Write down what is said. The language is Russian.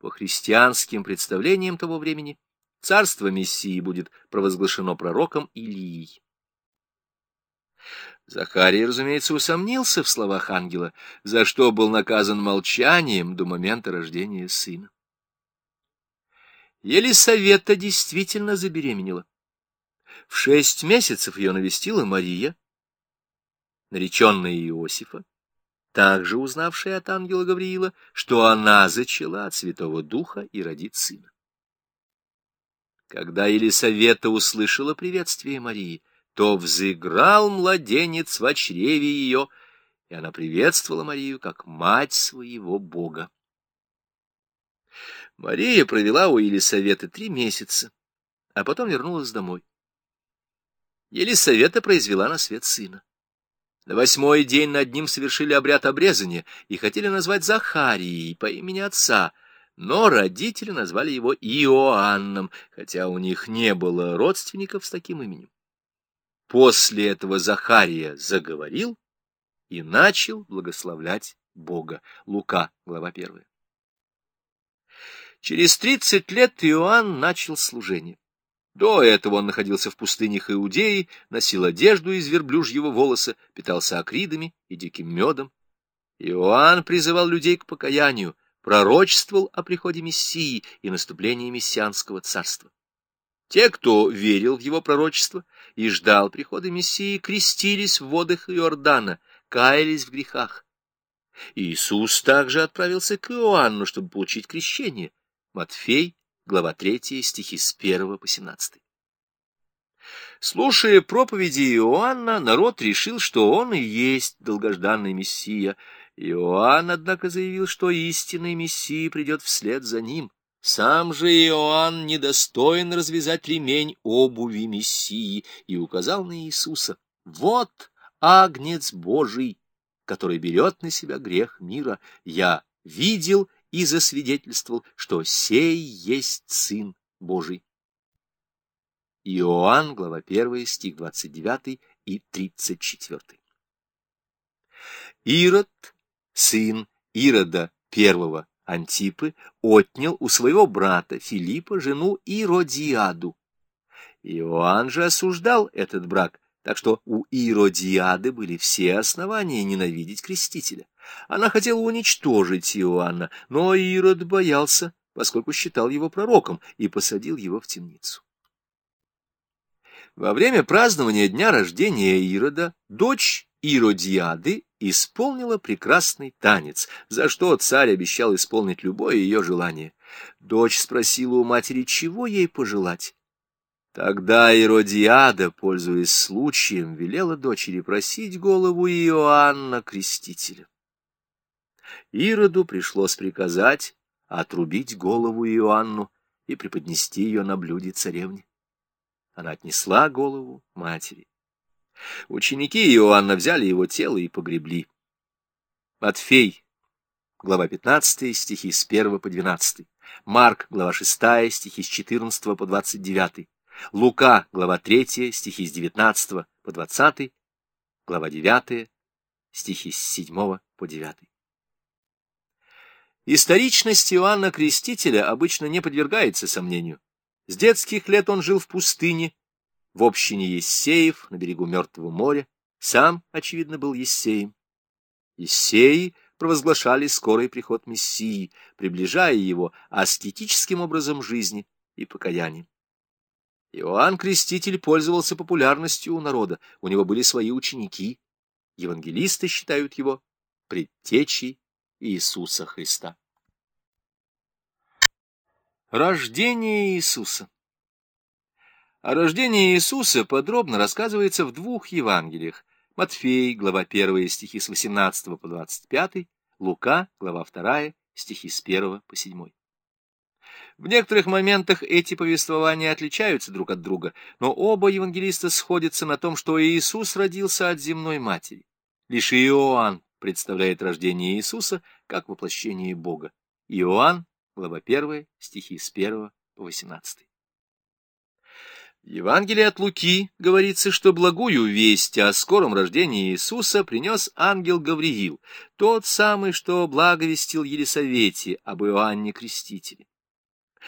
По христианским представлениям того времени царство Мессии будет провозглашено пророком Илией. Захарий, разумеется, усомнился в словах ангела, за что был наказан молчанием до момента рождения сына. Елисавета действительно забеременела. В шесть месяцев ее навестила Мария, нареченная Иосифа, также узнавшая от ангела Гавриила, что она зачала от Святого Духа и родит сына. Когда Елисавета услышала приветствие Марии, то взыграл младенец в чреве ее, и она приветствовала Марию как мать своего Бога. Мария провела у Елисаветы три месяца, а потом вернулась домой. Елисавета произвела на свет сына. На восьмой день над ним совершили обряд обрезания и хотели назвать Захарией по имени отца, но родители назвали его Иоанном, хотя у них не было родственников с таким именем. После этого Захария заговорил и начал благословлять Бога. Лука, глава 1. Через тридцать лет Иоанн начал служение. До этого он находился в пустынях Иудеи, носил одежду из верблюжьего волоса, питался акридами и диким медом. Иоанн призывал людей к покаянию, пророчествовал о приходе Мессии и наступлении Мессианского царства. Те, кто верил в его пророчество и ждал прихода Мессии, крестились в водах Иордана, каялись в грехах. Иисус также отправился к Иоанну, чтобы получить крещение. Матфей глава 3, стихи с 1 по 17. Слушая проповеди Иоанна, народ решил, что он и есть долгожданный Мессия. Иоанн, однако, заявил, что истинный Мессия придет вслед за ним. Сам же Иоанн недостоин развязать ремень обуви Мессии и указал на Иисуса. Вот агнец Божий, который берет на себя грех мира. Я видел и засвидетельствовал, что сей есть Сын Божий. Иоанн, глава 1, стих 29 и 34. Ирод, сын Ирода I Антипы, отнял у своего брата Филиппа жену Иродиаду. Иоанн же осуждал этот брак, так что у Иродиады были все основания ненавидеть крестителя. Она хотела уничтожить Иоанна, но Ирод боялся, поскольку считал его пророком, и посадил его в темницу. Во время празднования дня рождения Ирода дочь Иродиады исполнила прекрасный танец, за что царь обещал исполнить любое ее желание. Дочь спросила у матери, чего ей пожелать. Тогда Иродиада, пользуясь случаем, велела дочери просить голову Иоанна Крестителя. Ироду пришлось приказать отрубить голову Иоанну и преподнести ее на блюде царевне. Она отнесла голову матери. Ученики Иоанна взяли его тело и погребли. Матфей, глава 15, стихи с 1 по 12. Марк, глава 6, стихи с 14 по 29. Лука, глава 3, стихи с 19 по 20. Глава 9, стихи с 7 по 9. Историчность Иоанна Крестителя обычно не подвергается сомнению. С детских лет он жил в пустыне, в общине Ессеев, на берегу Мертвого моря. Сам, очевидно, был Ессеем. Ессеи провозглашали скорый приход Мессии, приближая его аскетическим образом жизни и покаянием. Иоанн Креститель пользовался популярностью у народа, у него были свои ученики. Евангелисты считают его предтечей Иисуса Христа. Рождение Иисуса О рождении Иисуса подробно рассказывается в двух Евангелиях. Матфей, глава 1, стихи с 18 по 25, Лука, глава 2, стихи с 1 по 7. В некоторых моментах эти повествования отличаются друг от друга, но оба евангелиста сходятся на том, что Иисус родился от земной матери. Лишь Иоанн представляет рождение Иисуса как воплощение Бога. Иоанн глава 1, стихи с 1 по 18. В Евангелии от Луки говорится, что благую весть о скором рождении Иисуса принес ангел Гавриил, тот самый, что благовестил Елисавете об Иоанне Крестителе.